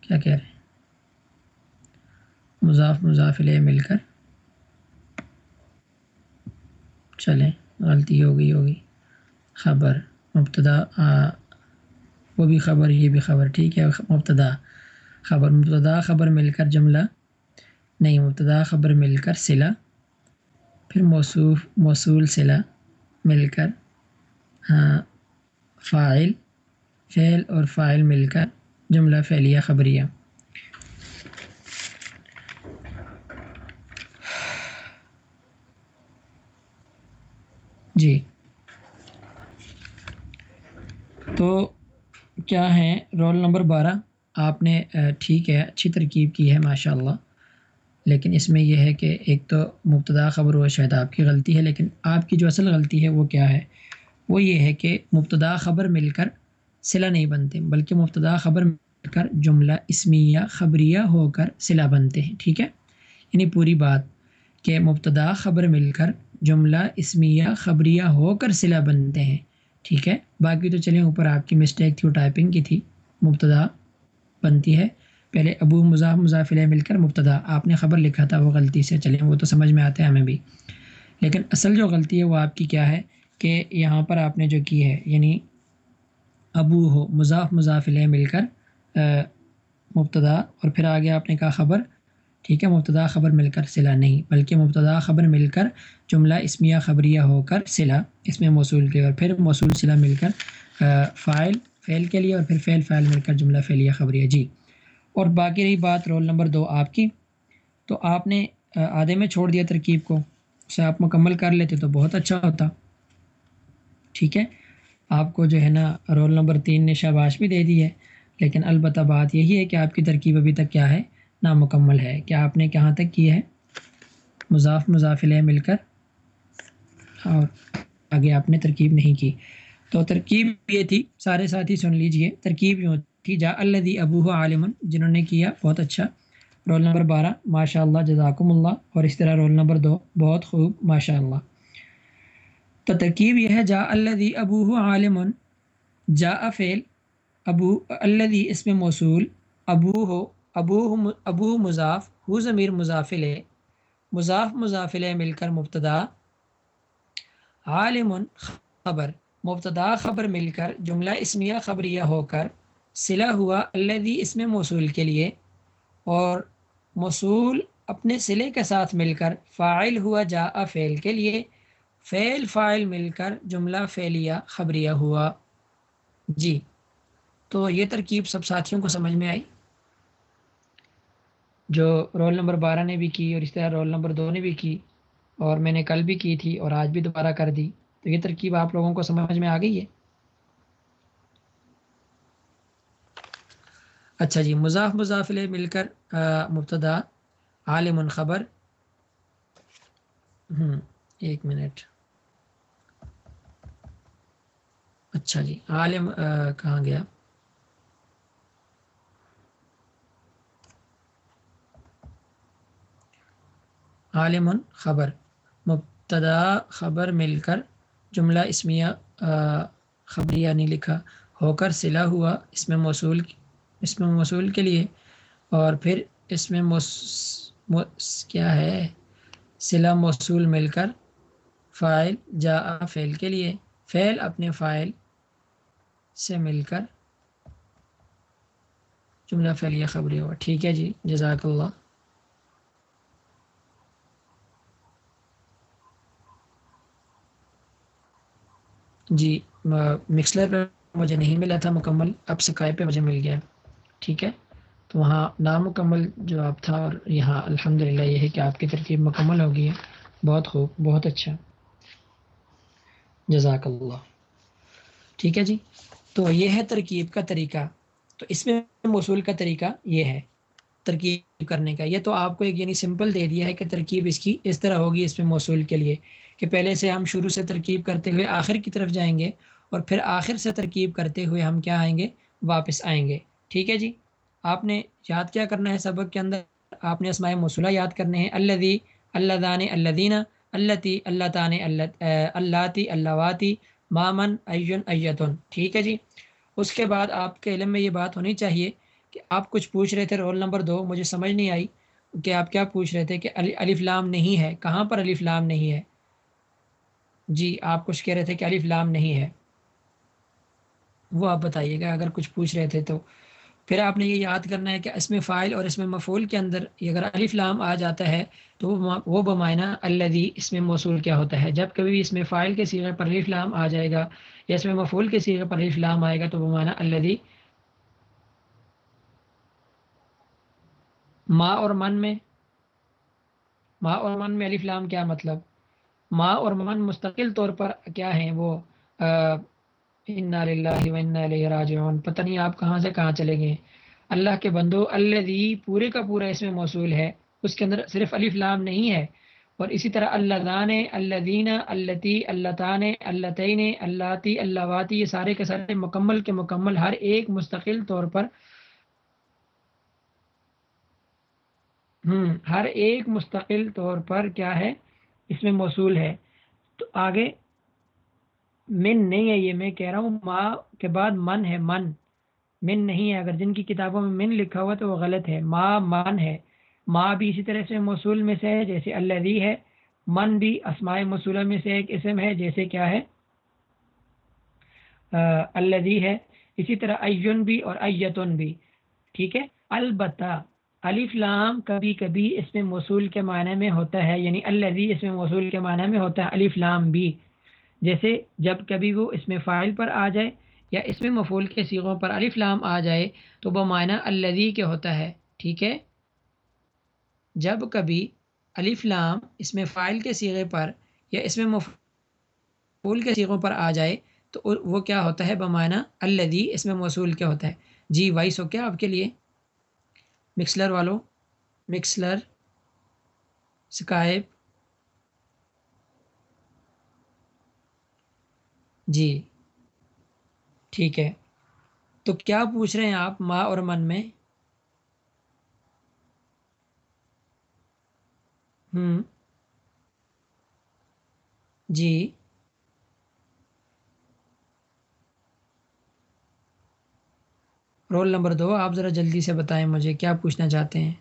کیا کہہ رہے ہیں؟ مضاف مضاف علیہ مل کر۔ چلیں، غلطی ہو گئی ہوگی خبر، مبتدا وہ بھی خبر، یہ بھی خبر، ٹھیک ہے، مبتدا خبر مبتدا خبر مل کر جملہ، نہیں، مبتدا خبر مل کر سلا پھر موصوف، موصول سلا مل کر ہاں فائل فعل اور فائل مل کر جملہ فعلیہ خبریہ۔ جی۔ تو کیا ہے رول نمبر بارہ. آپ نے ٹھیک ہے، اچھی ترکیب کی ہے ماشاء اللہ لیکن اس میں یہ ہے کہ ایک تو مبتدا خبر ہوا، شاید آپ کی غلطی ہے، لیکن آپ کی جو اصل غلطی ہے وہ کیا ہے؟ وہ یہ ہے کہ مبتدا خبر مل کر صلہ نہیں بنتے، بلکہ مبتدا خبر مل کر جملہ اسمیہ خبریہ ہو کر صلہ بنتے ہیں، ٹھیک ہے؟ یعنی پوری بات کہ مبتدا خبر مل کر جملہ اسمیہ خبریہ ہو کر صلہ بنتے ہیں۔ ٹھیک ہے۔ باقی تو چلیں اوپر، آپ کی مسٹیک تھی، وہ ٹائپنگ کی تھی۔ مبتدا بنتی ہے۔ پہلے ابو مضاف مضافلہ مل کر مبتدا۔ آپ نے خبر لکھا تھا وہ غلطی سے۔ چلیں، وہ تو سمجھ میں آتے ہیں ہمیں بھی۔ لیکن اصل جو غلطی ہے وہ آپ کی کیا ہے کہ یہاں پر آپ نے جو کی ہے یعنی ابو ہو، مضاف مضافلہ مل کر مبتدا۔ اور پھر آگے آپ نے کہا خبر ٹھیک ہے، مبتدا خبر مل کر صلہ نہیں، بلکہ مبتدا خبر مل کر جملہ اسمیہ خبریہ ہو کر صلہ، اس میں موصول کے اور پھر موصول صلہ مل کر فائل، فعل کے لیے اور پھر فعل، فائل مل کر جملہ فعلیہ خبریہ۔ جی اور باقی رہی بات رول نمبر دو آپ کی، تو آپ نے آدھے میں چھوڑ دیا ترکیب کو، اسے آپ مکمل کر لیتے تو بہت اچھا ہوتا۔ ٹھیک ہے، آپ کو جو ہے نا رول نمبر تین نے شاباش بھی دے دی ہے، لیکن البتہ بات یہی ہے کہ آپ کی ترکیب ابھی تک کیا ہے۔ نامکمل ہے۔ کیا آپ نے کہاں تک کی ہے؟ مضاف، مضافلہ مل کر۔ اور آگے آپ نے ترکیب نہیں کی۔ تو ترکیب یہ تھی، سارے ساتھی سن لیجیے۔ ترکیب یوں تھی، جا الدی ابو عالم جنہوں نے کیا، بہت اچھا۔ رول نمبر بارہ ماشاء اللہ جزاکم اللہ اور اس طرح رول نمبر دو، بہت خوب ماشاء اللہ تو ترکیب یہ ہے، جا الدی ابو عالم جا فعل، ابو الدی اس میں موصول ابو ہو ابو ابو مضاف، ہو ضمیر مضافل مضاف مضافل مل کر مبتدا۔ عالم خبر، مبتدا خبر مل کر، جملہ اسمیہ خبریہ ہو کر صلہ ہوا الدی اس میں موصول کے لیے۔ اور موصول اپنے صلے کے ساتھ مل کر فائل ہوا جا فعل کے لیے۔ فعل فائل مل کر جملہ فعلیہ خبریہ ہوا۔ جی تو یہ ترکیب سب ساتھیوں کو سمجھ میں آئی؟ جو رول نمبر بارہ نے بھی کی اور اس طرح رول نمبر دو نے بھی کی اور میں نے کل بھی کی تھی اور آج بھی دوبارہ کر دی۔ تو یہ ترکیب آپ لوگوں کو سمجھ میں آ گئی ہے؟ اچھا جی مضاف مضافل مل کر مبتدا، عالم خبر ہوں ایک منٹ۔ اچھا جی عالم کہاں گیا؟ عالم خبر، مبتدا خبر مل کر جملہ اسمیہ خبریہ نہیں یعنی لکھا ہو کر صلہ ہوا اس میں موصول، اس میں موصول کے لیے اور پھر اس میں کیا ہے؟ صلہ موصول مل کر فائل جا فعل کے لیے، فعل اپنے فائل سے مل کر جملہ فعلیہ خبری ہوا۔ ٹھیک ہے جی جزاک اللہ۔ جی مکسلر پہ مجھے نہیں ملا تھا مکمل، اب سکائے پہ مجھے مل گیا، ٹھیک ہے؟ تو وہاں نامکمل جواب تھا اور یہاں الحمد للہ یہ ہے کہ آپ کی ترکیب مکمل ہو گئی ہے۔ بہت خوب، بہت اچھا۔ جزاک اللہ۔ ٹھیک ہے جی؟ تو یہ ہے ترکیب کا طریقہ۔ تو اس میں موصول کا طریقہ یہ ہے ترکیب کرنے کا۔ یہ تو آپ کو ایک یعنی سمپل دے دیا ہے کہ ترکیب اس کی اس طرح ہوگی اس میں موصول کے لیے۔ کہ پہلے سے ہم شروع سے ترکیب کرتے ہوئے آخر کی طرف جائیں گے اور پھر آخر سے ترکیب کرتے ہوئے ہم کیا آئیں گے؟ واپس آئیں گے۔ ٹھیک ہے جی؟ آپ نے یاد کیا کرنا ہے سبق کے اندر؟ آپ نے اسماء موصولہ یاد کرنے ہیں۔ اللہ دی اللہ دان اللہ دینہ اللہ تی اللہ تعان اللہ اللہ تی اللہ واتی مامن، ایون، ایتن۔ ٹھیک ہے جی؟ اس کے بعد آپ کے علم میں یہ بات ہونی چاہیے کہ آپ کچھ پوچھ رہے تھے رول نمبر دو، مجھے سمجھ نہیں آئی کہ آپ کیا پوچھ رہے تھے کہ الف لام نہیں ہے۔ کہاں پر الف لام نہیں ہے؟ جی آپ کچھ کہہ رہے تھے کہ الف لام نہیں ہے۔ وہ آپ بتائیے گا، اگر کچھ پوچھ رہے تھے تو۔ پھر آپ نے یہ یاد کرنا ہے کہ اس میں فائل اور اس میں مفول کے اندر اگر الف لام آ جاتا ہے تو وہ بمائنہ الدی اس میں موصول کیا ہوتا ہے۔ جب کبھی اس میں فائل کے سیغے پر الف لام آ جائے گا یا اس میں مفول کے سیغے پر الف لام آئے گا تو بمانہ الدی ماں اور من میں ماں اور من میں الف لام کیا مطلب؟ ماں اور من مستقل طور پر کیا ہیں وہ؟ راجعون۔ پتہ نہیں آپ کہاں سے کہاں چلے گئے۔ اللہ کے بندو اللہ پورے کا پورا اس میں موصول ہے۔ اس کے اندر صرف الف لام نہیں ہے۔ اور اسی طرح اللہ دان اللہ دینا اللہ تی اللہ تعین اللہ تعین اللہ تی اللہ واتی یہ سارے کے سارے مکمل کے مکمل ہر ایک مستقل طور پر ہوں ہر ایک مستقل طور پر کیا ہے؟ اس میں موصول ہے۔ تو آگے من نہیں ہے یہ، میں کہہ رہا ہوں ماں کے بعد من ہے، من۔ من نہیں ہے، اگر جن کی کتابوں میں من لکھا ہوا تو وہ غلط ہے۔ ماں من ہے۔ ماں بھی اسی طرح سے موصول میں سے ہے، جیسے اللہ ہے۔ من بھی اسماء موصولہ میں سے ایک اسم ہے، جیسے کیا ہے؟ اللہ ہے۔ اسی طرح ایون بھی اور ایتن بھی۔ ٹھیک ہے؟ البتہ الف لام کبھی کبھی اس میں موصول کے معنی میں ہوتا ہے یعنی اللہ اس میں موصول کے معنی میں ہوتا ہے، الف لام بھی۔ جیسے جب کبھی وہ اس میں فائل پر آ جائے یا اس میں مفول کے سیغوں پر الف لام آ جائے تو وہ معنی الدی کے ہوتا ہے، ٹھیک ہے؟ جب کبھی الف لام اس میں فائل کے سیغے پر یا اس میں مفول کے سیغوں پر آ جائے تو وہ کیا ہوتا ہے؟ بمانہ الدی اس میں موصول کیا ہوتا ہے۔ جی وائس ہو کیا آپ کے لیے۔ مکسلر والوں مکسلر سکائب جی ٹھیک ہے۔ تو کیا پوچھ رہے ہیں آپ ماں اور من میں؟ ہوں جی۔ رول نمبر دو آپ ذرا جلدی سے بتائیں مجھے کیا پوچھنا چاہتے ہیں؟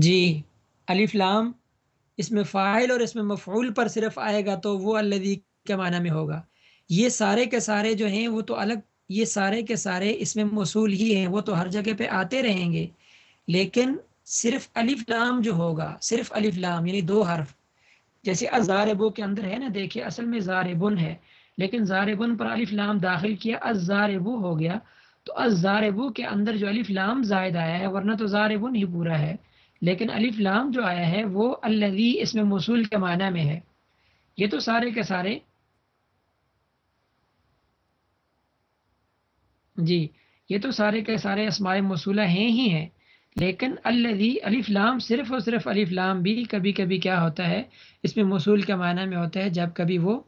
جی الف لام، اس میں فائل اور اس میں مفعول پر صرف آئے گا تو وہ الدی کے معنی میں ہوگا۔ یہ سارے کے سارے جو ہیں، وہ تو الگ، یہ سارے کے سارے اس میں موصول ہی ہیں، وہ تو ہر جگہ پہ آتے رہیں گے۔ لیکن صرف الف لام جو ہوگا، صرف الف لام یعنی دو حرف، جیسے ازاربو کے اندر ہے نا، دیکھیے اصل میں زاربن ہے، لیکن زاربن پر الف لام داخل کیا ازاربو ہو گیا۔ تو ازاربو کے اندر جو الف لام زائد آیا ہے، ورنہ تو زاربن ہی پورا ہے۔ لیکن الف لام جو آیا ہے وہ الدی اس میں موصول کے معنی میں ہے۔ یہ تو سارے کے سارے۔ جی یہ تو سارے کے سارے اسماء موصولہ ہیں ہی ہیں۔ لیکن الدی الف لام صرف اور صرف الف لام بھی کبھی کبھی کیا ہوتا ہے؟ اس میں موصول کے معنی میں ہوتا ہے جب کبھی وہ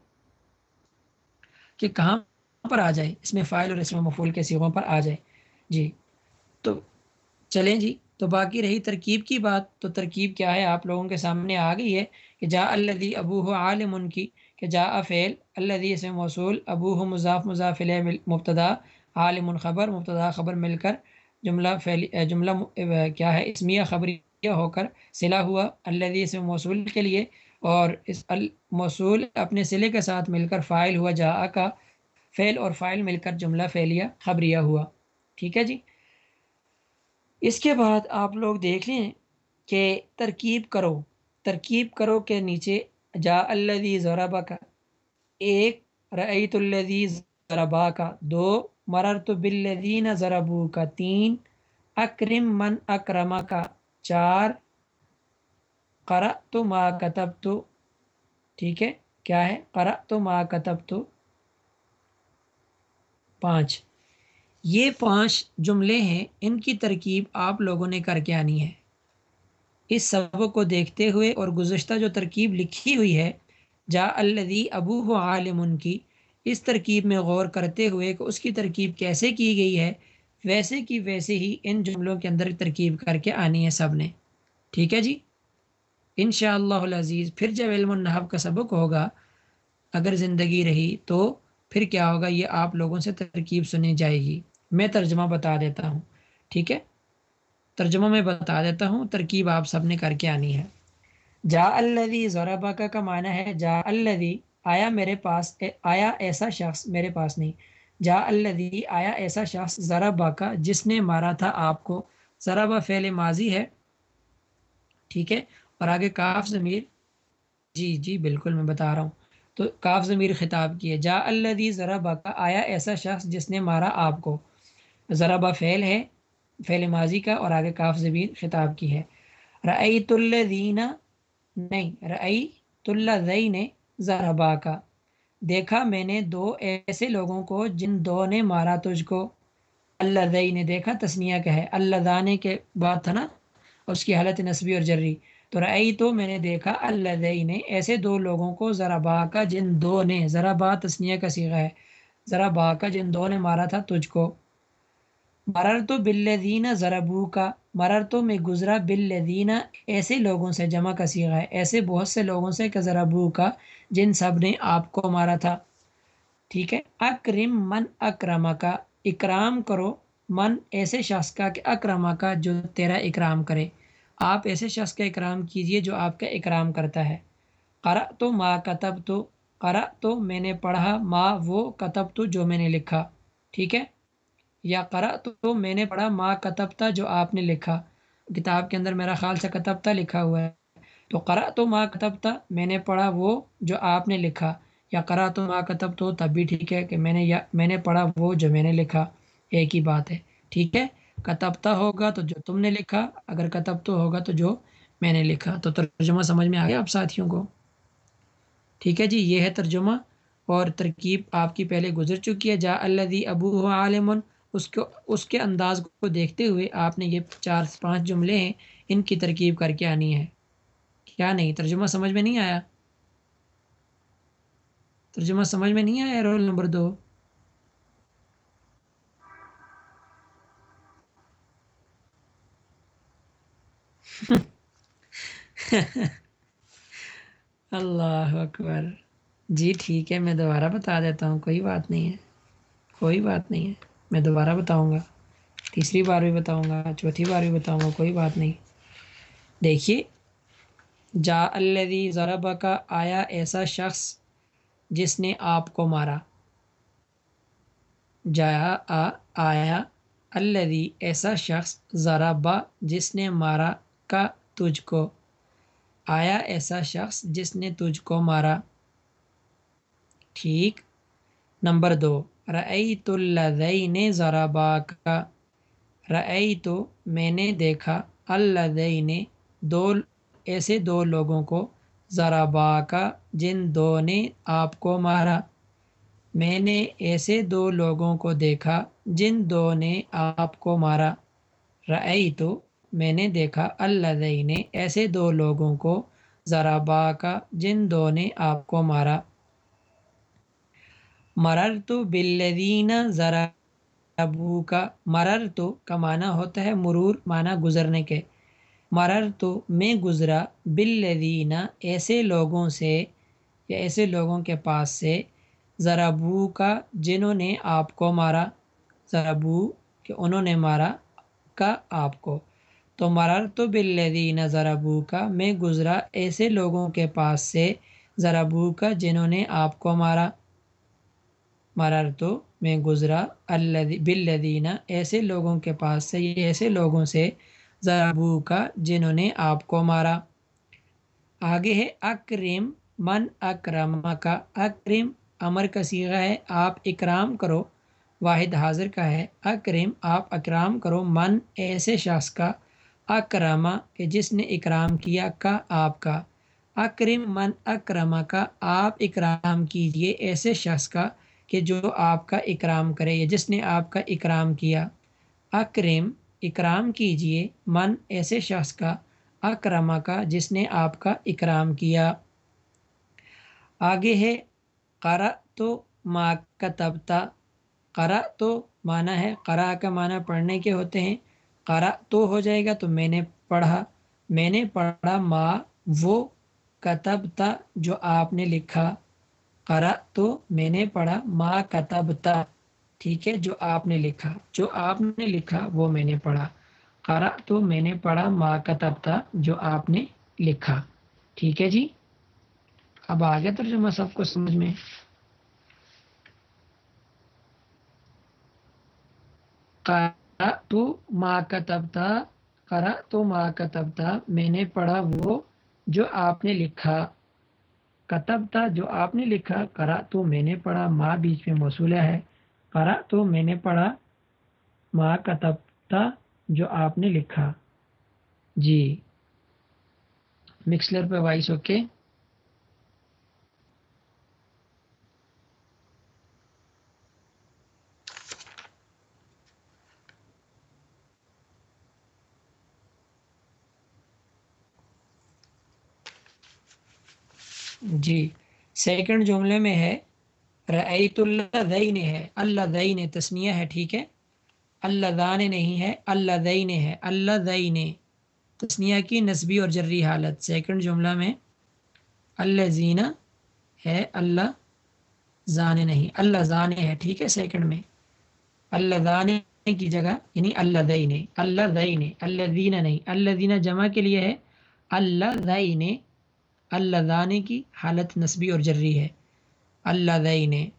کہ کہاں پر آ جائے اس میں فائل اور اس میں مفول کے سیغوں پر آ جائے۔ جی تو چلیں جی۔ تو باقی رہی ترکیب کی بات، تو ترکیب کیا ہے؟ آپ لوگوں کے سامنے آ گئی ہے کہ جا الدی ابو ہو عالم ان کی، کہ جا فعل اللہ اس میں موصول ابو ہو مضاف مضافل مبتدا عالم خبر، مبتدا خبر مل کر جملہ فیلی جملہ کیا ہے؟ اسمیہ خبریہ ہو کر صلہ ہوا اللہ اس موصول کے لیے اور اس موصول اپنے سلے کے ساتھ مل کر فائل ہوا جا کا فعل اور فائل مل کر جملہ فعلیہ خبریہ ہوا۔ ٹھیک ہے جی؟ اس کے بعد آپ لوگ دیکھ لیں کہ ترکیب کرو ترکیب کرو کے نیچے جا الدی ضربہ کا ایک رعیت الدی ضربا کا دو مررت بالذین ضربو کا تین اکرم من اکرما کا چار قرأ تو ما کتب تو ٹھیک ہے؟ کیا ہے؟ قرأ تو ما کتب تو پانچ۔ یہ پانچ جملے ہیں، ان کی ترکیب آپ لوگوں نے کر کے آنی ہے۔ اس سبق کو دیکھتے ہوئے اور گزشتہ جو ترکیب لکھی ہوئی ہے، جا الدی ابو عالم ان کی، اس ترکیب میں غور کرتے ہوئے کہ اس کی ترکیب کیسے کی گئی ہے، ویسے کی ویسے ہی ان جملوں کے اندر ترکیب کر کے آنی ہے سب نے۔ ٹھیک ہے جی؟ ان شاء اللہ عزیز پھر جب علم النحب کا سبق ہوگا، اگر زندگی رہی تو پھر کیا ہوگا، یہ آپ لوگوں سے ترکیب سنی جائے گی۔ میں ترجمہ بتا دیتا ہوں، ٹھیک ہے؟ ترجمہ میں بتا دیتا ہوں، ترکیب آپ سب نے کر کے آنی ہے۔ جا الدی ذرابہ کا معنی ہے، جا الدی آیا میرے پاس، آیا ایسا شخص میرے پاس نہیں۔ جا الدی آیا ایسا شخص ذرا کا جس نے مارا تھا آپ کو۔ ذرا با فعل ماضی ہے، ٹھیک ہے؟ اور آگے کاف ضمیر جی جی بالکل میں بتا رہا ہوں۔ تو کاف ضمیر خطاب کی ہے، جا الدی ذرا کا آیا ایسا شخص جس نے مارا آپ کو۔ ذرا با فعل ہے، فعل ماضی کا اور آگے کاف ضمیر خطاب کی ہے۔ رعیت الدینہ نہیں رعیت اللہ نے ذربا کا۔ دیکھا میں نے دو ایسے لوگوں کو جن دو نے مارا تجھ کو۔ اللہ دئی نے دیکھا تسنیہ کا ہے۔ اللہ دانے کے بعد تھا نا، اس کی حالت نصبی اور جری۔ تو رعی تو میں نے دیکھا اللہ دئی نے ایسے دو لوگوں کو ذرا با کا جن دو نے، ذرا با تسنیہ کا سیغہ ہے۔ ذرا با کا جن دو نے مارا تھا تجھ کو۔ مرر تو بلدینہ ذربو کا مرر تو میں گزرا بلدینہ ایسے لوگوں سے، جمع کا سیغہ ہے، ایسے بہت سے لوگوں سے کہ ذربو کا، جن سب نے آپ کو مارا تھا۔ ٹھیک ہے؟ اکرم من اکرما کا اکرام کرو۔ من ایسے شخص کا کہ اکرما کا جو تیرا اکرام کرے۔ آپ ایسے شخص کا اکرام کیجیے جو آپ کا اکرام کرتا ہے۔ قرأ تو ما کتب تو قرأ تو میں نے پڑھا، ما وہ کتب تو جو میں نے لکھا۔ ٹھیک ہے؟ یا قرأ تو میں نے پڑھا ما کتبتا جو آپ نے لکھا۔ کتاب کے اندر میرا خیال سے کتبتا لکھا ہوا ہے۔ تو قرأ تو ما کتبتا میں نے پڑھا وہ جو آپ نے لکھا۔ یا قرأ تو ما کتب تو تب بھی ٹھیک ہے کہ میں نے یا میں نے پڑھا وہ جو میں نے لکھا۔ ایک ہی بات ہے۔ ٹھیک ہے؟ کتبتا ہوگا تو جو تم نے لکھا۔ اگر کتب تو ہوگا تو جو میں نے لکھا۔ تو ترجمہ سمجھ میں آ گیا آپ ساتھیوں کو؟ ٹھیک ہے جی یہ ہے ترجمہ اور ترکیب آپ کی پہلے گزر چکی ہے۔ جا اللہ ابو عالمن اس کو اس کے انداز کو دیکھتے ہوئے آپ نے یہ چار پانچ جملے ہیں ان کی ترکیب کر کے آنی ہے کیا نہیں؟ ترجمہ سمجھ میں نہیں آیا۔ ترجمہ سمجھ میں نہیں آیا رول نمبر دو۔ اللہ اکبر۔ جی ٹھیک ہے، میں دوبارہ بتا دیتا ہوں، کوئی بات نہیں ہے۔ کوئی بات نہیں ہے۔ میں دوبارہ بتاؤں گا۔ تیسری بار بھی بتاؤں گا، چوتھی بار بھی بتاؤں گا، کوئی بات نہیں۔ دیکھیے، جا الدی ضرب کا آیا ایسا شخص جس نے آپ کو مارا۔ جایا آ، آیا الدی ایسا شخص ذرا جس نے مارا کا تجھ کو۔ آیا ایسا شخص جس نے تجھ کو مارا۔ ٹھیک۔ نمبر دو رعیت الدین ذرا کا رعی تو میں نے دیکھا الدین دو، ایسے دو لوگوں کو ذرا کا جن دو نے آپ کو مارا۔ میں نے ایسے دو لوگوں کو دیکھا، جن دو نے آپ کو مارا۔ رعی تو میں نے دیکھا الدین ایسے دو لوگوں کو ذرا کا جن دو نے آپ کو مارا۔ مرر تو بلدین ذرا ابو کا مرر تو کا معنی ہوتا ہے مرور، معنی گزرنے کے۔ مرر تو میں گزرا بلدینہ ایسے لوگوں سے یا ایسے لوگوں کے پاس سے ذرابو کا جنہوں نے آپ کو مارا۔ ذرابو کہ انہوں نے مارا کا آپ کو۔ تو مرر تو بلدین ذرابو کا میں گزرا ایسے لوگوں کے پاس سے ذرابو کا جنہوں نے آپ کو مارا۔ مرر تو میں گزرا۔ اللہ بلدینہ ایسے لوگوں کے پاس سے یہ ایسے لوگوں سے ذرابو کا جنہوں نے آپ کو مارا۔ آگے ہے اکریم من اکرم کا۔ اکریم امر کا سیغہ ہے، آپ اکرام کرو۔ واحد حاضر کا ہے، اکرم، آپ اکرام کرو۔ من، ایسے شخص کا۔ اکرما کہ جس نے اکرام کیا کا آپ کا۔ اکرم، من اکرما کا۔ آپ اکرام کیجیے، ایسے شخص کا۔ کہ جو آپ کا اکرام کرے یا جس نے آپ کا اکرام کیا، اکرم، اکرام کیجیے، من ایسے شخص کا اکرما کا جس نے آپ کا اکرام کیا۔ آگے ہے قرا تو ما کتبتا قرا تو معنی ہے قرا کا معنی پڑھنے کے ہوتے ہیں۔ قرا تو ہو جائے گا تو میں نے پڑھا۔ میں نے پڑھا ما، وہ کتبتا جو آپ نے لکھا۔ قرا تو میں نے پڑھا ما کتبتا، ٹھیک ہے، جو آپ نے لکھا، جو آپ نے لکھا وہ میں نے پڑھا۔ قرا تو میں نے پڑھا ما کتبتا، جو آپ نے لکھا۔ ٹھیک ہے جی؟ اب آگے ترجمہ سب کو سمجھ میں۔ تو ماں کتبتا کرا تو ماں کتبتا، میں نے پڑھا وہ جو آپ نے لکھا۔ کتب تھا جو آپ نے لکھا کرا تو میں نے پڑھا ماں بیچ میں موصولہ ہے۔ کرا تو میں نے پڑھا ماں کتب تھا جو آپ نے لکھا۔ جی۔ مکسلر پہ وائس اوکے۔ جی۔ سیکنڈ جملے میں ہے رعیت اللہ دین ہے۔ اللہ دین تسنیہ ہے، ٹھیک ہے۔ اللہ دان نہیں ہے اللہ دین ہے۔ اللہ دین تسنیہ کی نسبی اور جری حالت۔ سیکنڈ جملہ میں اللہ زینہ ہے اللہ زان نہیں اللہ زان ہے، ٹھیک ہے۔ سیکنڈ میں اللہ دان کی جگہ یعنی اللہ دین اللہ دین اللہ دینہ نہیں۔ اللہ دینہ جمع کے لیے ہے اللہ دین اللہ دانے کی حالت نسبی اور جری ہے۔ اللہ دین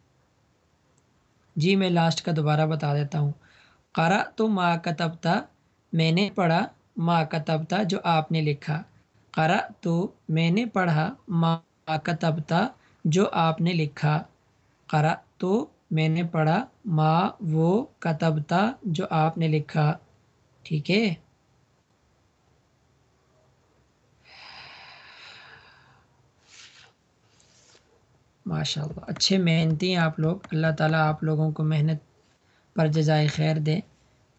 جی میں لاسٹ کا دوبارہ بتا دیتا ہوں۔ قرا تو ماں کتبتا، میں نے پڑھا ماں کتبتا جو آپ نے لکھا۔ قرا تو میں نے پڑھا ماں کتبتا جو آپ نے لکھا۔ قرا تو میں نے پڑھا ماں وہ کتبتا جو آپ نے لکھا۔ ٹھیک ہے؟ ماشاء اللہ اچھے محنتی ہیں آپ لوگ۔ اللہ تعالیٰ آپ لوگوں کو محنت پر جزائے خیر دے۔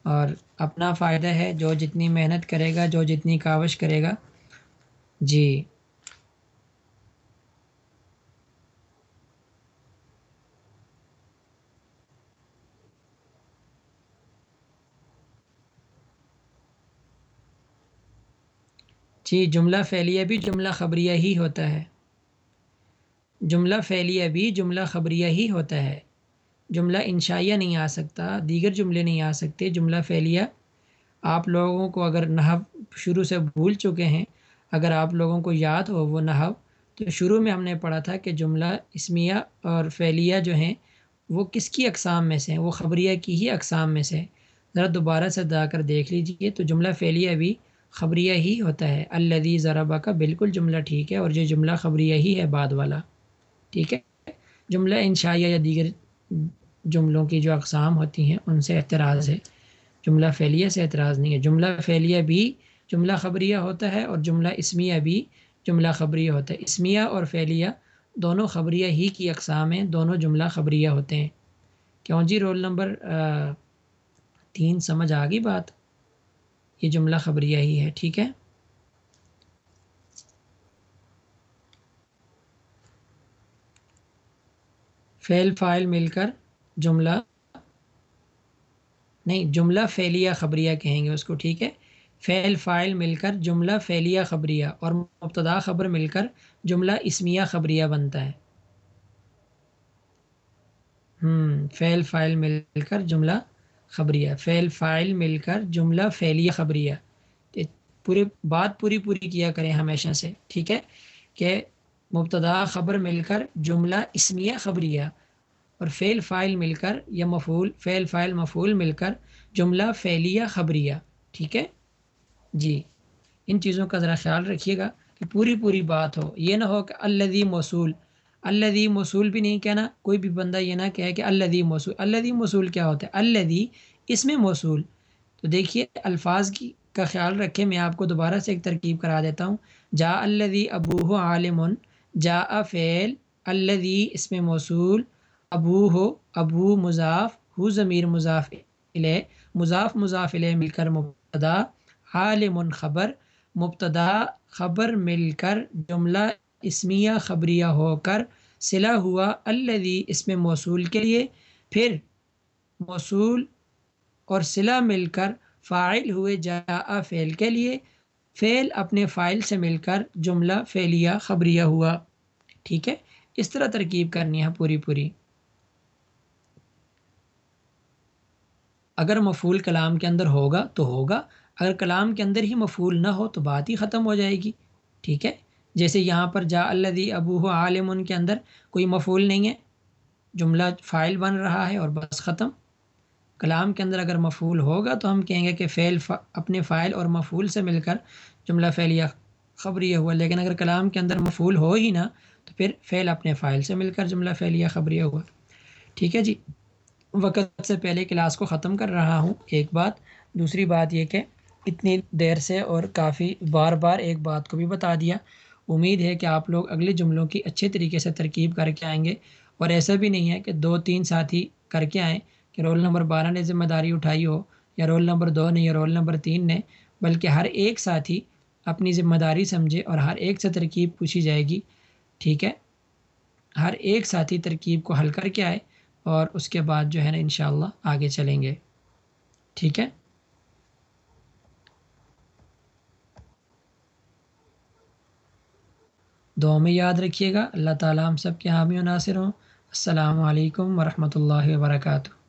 اور اپنا فائدہ ہے، جو جتنی محنت کرے گا، جو جتنی کاوش کرے گا۔ جی۔ جی جملہ فعلیہ بھی جملہ خبریہ ہی ہوتا ہے۔ جملہ فعلیہ بھی جملہ خبریہ ہی ہوتا ہے۔ جملہ انشائیہ نہیں آ سکتا، دیگر جملے نہیں آ سکتے۔ جملہ فعلیہ، آپ لوگوں کو اگر نحو شروع سے بھول چکے ہیں، اگر آپ لوگوں کو یاد ہو وہ نحو، تو شروع میں ہم نے پڑھا تھا کہ جملہ اسمیہ اور فعلیہ جو ہیں، وہ کس کی اقسام میں سے ہیں؟ وہ خبریہ کی ہی اقسام میں سے ذرا دوبارہ سے جا کر دیکھ لیجیے تو جملہ فعلیہ بھی خبریہ ہی ہوتا ہے۔ الدی ذرابہ کا بالکل جملہ ٹھیک ہے اور جو جملہ خبریہ ہی ہے بعد والا۔ ٹھیک ہے؟ جملہ انشائیہ یا دیگر جملوں کی جو اقسام ہوتی ہیں، ان سے اعتراض ہے۔ جملہ فعلیہ سے اعتراض نہیں ہے۔ جملہ فعلیہ بھی جملہ خبریہ ہوتا ہے اور جملہ اسمیہ بھی جملہ خبریہ ہوتا ہے۔ اسمیہ اور فعلیہ دونوں خبریہ ہی کی اقسام ہیں، دونوں جملہ خبریہ ہوتے ہیں۔ کیوں جی؟ رول نمبر تین، سمجھ آ گئی بات؟ یہ جملہ خبریہ ہی ہے، ٹھیک ہے؟ فعل فائل مل کر جملہ، نہیں، جملہ فعلیہ خبریہ کہیں گے اس کو، ٹھیک ہے؟ فعل فائل مل کر جملہ فعلیہ خبریہ اور مبتدا خبر مل کر جملہ اسمیہ خبریہ بنتا ہے۔ ہوں فعل فائل مل کر جملہ خبریہ، فعل فائل مل کر جملہ فعلیہ خبریہ۔ پورے، بات پوری پوری کیا کریں ہمیشہ سے، ٹھیک ہے؟ کہ مبتدا خبر مل کر، جملہ اسمیہ خبریہ، اور فعل فائل مل کر یا مفول فعل فائل مفول مل کر جملہ فعلیہ خبریہ، ٹھیک ہے؟ جی ان چیزوں کا ذرا خیال رکھیے گا کہ پوری پوری بات ہو۔ یہ نہ ہو کہ الدی موصول الدی موصول بھی نہیں کہنا، کوئی بھی بندہ یہ نہ کہے کہ الدی موصول۔ الدی موصول کیا ہوتا ہے؟ الدی اس میں موصول۔ تو دیکھیے الفاظ کی کا خیال رکھے میں آپ کو دوبارہ سے ایک ترکیب کرا دیتا ہوں۔ جا الدی ابو عالم جا فعل الدی اس میں موصول، ابو ہو، ابو مضاف، ہو ضمیر مضاف علیہ مضاف مضاف علیہ مل کر مبتدا، عالم خبر، مبتدا خبر مل کر جملہ اسمیہ خبریہ ہو کر صلہ ہوا الدی اس میں موصول کے لیے، پھر موصول اور صلہ مل کر فائل ہوئے جا فعل کے لیے، فعل اپنے فائل سے مل کر جملہ فعلیہ خبریہ ہوا۔ ٹھیک ہے؟ اس طرح ترکیب کرنی ہے پوری پوری۔ اگر مفول کلام کے اندر ہوگا تو ہوگا، اگر کلام کے اندر ہی مفول نہ ہو تو بات ہی ختم ہو جائے گی۔ ٹھیک ہے؟ جیسے یہاں پر جا الدی ابو عالم ان کے اندر کوئی مفول نہیں ہے، جملہ فائل بن رہا ہے اور بس ختم۔ کلام کے اندر اگر مفول ہوگا تو ہم کہیں گے کہ فعل اپنے فائل اور مفول سے مل کر جملہ فعلیہ خبریہ ہوا، لیکن اگر کلام کے اندر مفول ہو ہی نہ تو پھر فعل اپنے فائل سے مل کر جملہ فعلیہ خبریہ ہوا۔ ٹھیک ہے جی؟ وقت سے پہلے کلاس کو ختم کر رہا ہوں۔ ایک بات، دوسری بات یہ کہ اتنی دیر سے اور کافی بار بار ایک بات کو بھی بتا دیا۔ امید ہے کہ آپ لوگ اگلے جملوں کی اچھے طریقے سے ترکیب کر کے آئیں گے۔ اور ایسا بھی نہیں ہے کہ دو، تین ساتھی کر کے آئیں کہ رول نمبر بارہ نے ذمہ داری اٹھائی ہو یا رول نمبر دو نے یا رول نمبر تین نے، بلکہ ہر ایک ساتھی اپنی ذمہ داری سمجھے اور ہر ایک سے ترکیب پوچھی جائے گی۔ ٹھیک ہے؟ ہر ایک ساتھی ترکیب کو حل کر کے آئے اور اس کے بعد جو ہے نا انشاءاللہ آگے چلیں گے۔ ٹھیک ہے؟ دعا میں یاد رکھیے گا۔ اللہ تعالیٰ ہم سب کے حامی و ناصر ہوں۔ السلام علیکم ورحمۃ اللہ وبرکاتہ۔